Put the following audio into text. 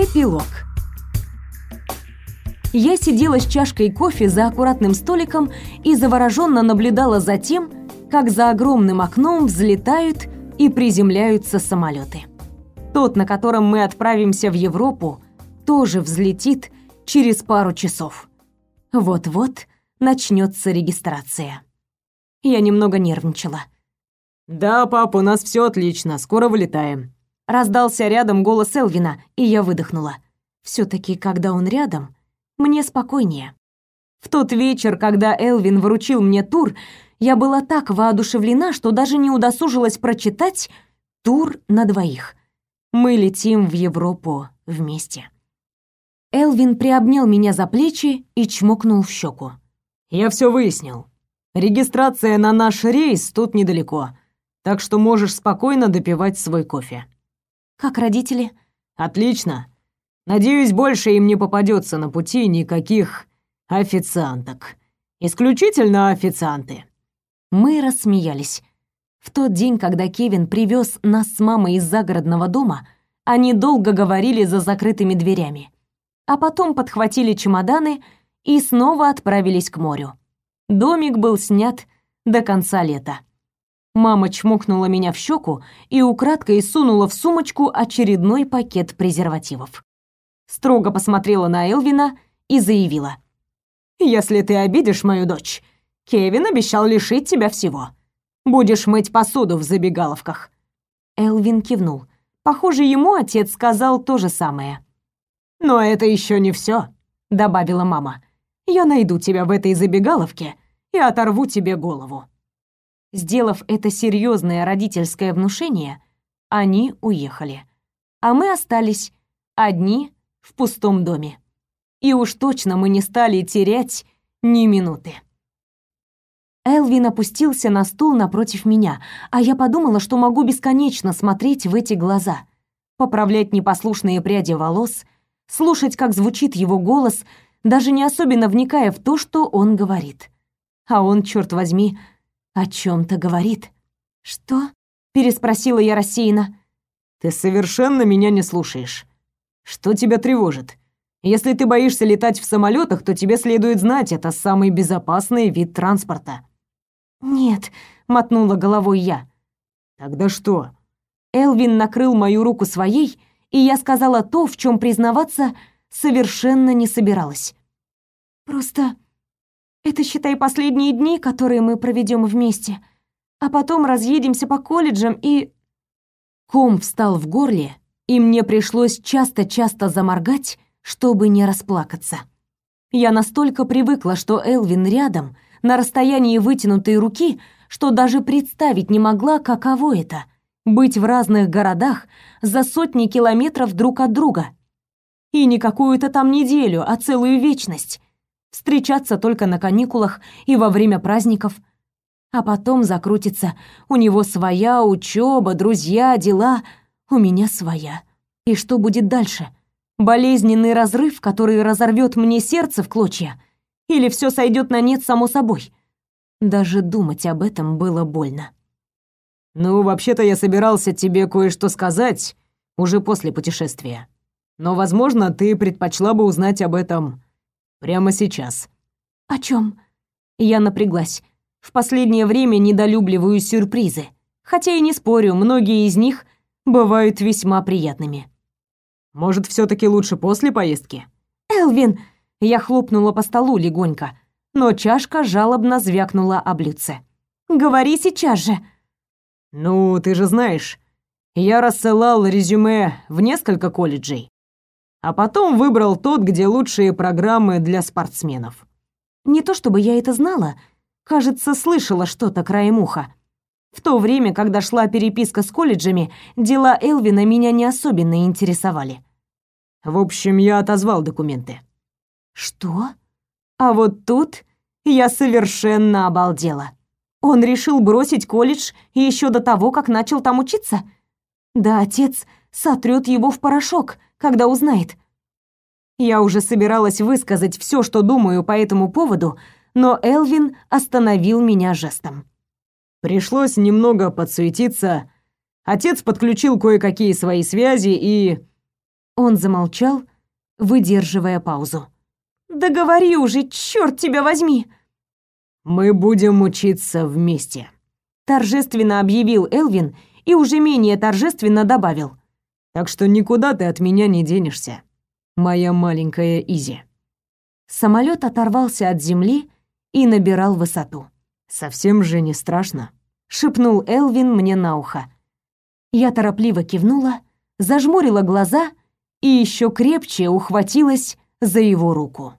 Эпилог. Я сидела с чашкой кофе за аккуратным столиком и завороженно наблюдала за тем, как за огромным окном взлетают и приземляются самолеты. Тот, на котором мы отправимся в Европу, тоже взлетит через пару часов. Вот-вот начнется регистрация. Я немного нервничала. «Да, пап, у нас все отлично, скоро вылетаем». Раздался рядом голос Элвина, и я выдохнула. все таки когда он рядом, мне спокойнее. В тот вечер, когда Элвин вручил мне тур, я была так воодушевлена, что даже не удосужилась прочитать тур на двоих. Мы летим в Европу вместе. Элвин приобнял меня за плечи и чмокнул в щеку. «Я все выяснил. Регистрация на наш рейс тут недалеко, так что можешь спокойно допивать свой кофе». «Как родители?» «Отлично. Надеюсь, больше им не попадется на пути никаких официанток. Исключительно официанты». Мы рассмеялись. В тот день, когда Кевин привез нас с мамой из загородного дома, они долго говорили за закрытыми дверями а потом подхватили чемоданы и снова отправились к морю. Домик был снят до конца лета. Мама чмокнула меня в щеку и украдкой сунула в сумочку очередной пакет презервативов. Строго посмотрела на Элвина и заявила: "Если ты обидишь мою дочь, Кевин обещал лишить тебя всего. Будешь мыть посуду в забегаловках". Элвин кивнул. Похоже, ему отец сказал то же самое. «Но это еще не все», — добавила мама. «Я найду тебя в этой забегаловке и оторву тебе голову». Сделав это серьезное родительское внушение, они уехали. А мы остались одни в пустом доме. И уж точно мы не стали терять ни минуты. Элвин опустился на стул напротив меня, а я подумала, что могу бесконечно смотреть в эти глаза, поправлять непослушные пряди волос — слушать, как звучит его голос, даже не особенно вникая в то, что он говорит. А он, черт возьми, о чем то говорит. «Что?» — переспросила я рассеянно. «Ты совершенно меня не слушаешь. Что тебя тревожит? Если ты боишься летать в самолетах, то тебе следует знать, это самый безопасный вид транспорта». «Нет», — мотнула головой я. «Тогда что?» Элвин накрыл мою руку своей, и я сказала то, в чем признаваться совершенно не собиралась. Просто это, считай, последние дни, которые мы проведем вместе, а потом разъедемся по колледжам и ком встал в горле, и мне пришлось часто-часто заморгать, чтобы не расплакаться. Я настолько привыкла, что Элвин рядом, на расстоянии вытянутой руки, что даже представить не могла, каково это быть в разных городах за сотни километров друг от друга. И не какую-то там неделю, а целую вечность. Встречаться только на каникулах и во время праздников. А потом закрутится. У него своя учеба, друзья, дела. У меня своя. И что будет дальше? Болезненный разрыв, который разорвет мне сердце в клочья? Или все сойдет на нет само собой? Даже думать об этом было больно. «Ну, вообще-то я собирался тебе кое-что сказать уже после путешествия. Но, возможно, ты предпочла бы узнать об этом прямо сейчас». «О чем? Я напряглась. В последнее время недолюбливаю сюрпризы. Хотя и не спорю, многие из них бывают весьма приятными. «Может, все таки лучше после поездки?» «Элвин!» Я хлопнула по столу легонько, но чашка жалобно звякнула о блюдце. «Говори сейчас же!» «Ну, ты же знаешь, я рассылал резюме в несколько колледжей, а потом выбрал тот, где лучшие программы для спортсменов». Не то чтобы я это знала, кажется, слышала что-то краем уха. В то время, когда шла переписка с колледжами, дела Элвина меня не особенно интересовали. В общем, я отозвал документы. Что? А вот тут я совершенно обалдела. Он решил бросить колледж еще до того, как начал там учиться? Да отец сотрет его в порошок, когда узнает. Я уже собиралась высказать все, что думаю по этому поводу, но Элвин остановил меня жестом. Пришлось немного подсуетиться. Отец подключил кое-какие свои связи и... Он замолчал, выдерживая паузу. «Да говори уже, черт тебя возьми!» «Мы будем учиться вместе», — торжественно объявил Элвин и уже менее торжественно добавил. «Так что никуда ты от меня не денешься, моя маленькая Изи». Самолет оторвался от земли и набирал высоту. «Совсем же не страшно», — шепнул Элвин мне на ухо. Я торопливо кивнула, зажмурила глаза и еще крепче ухватилась за его руку.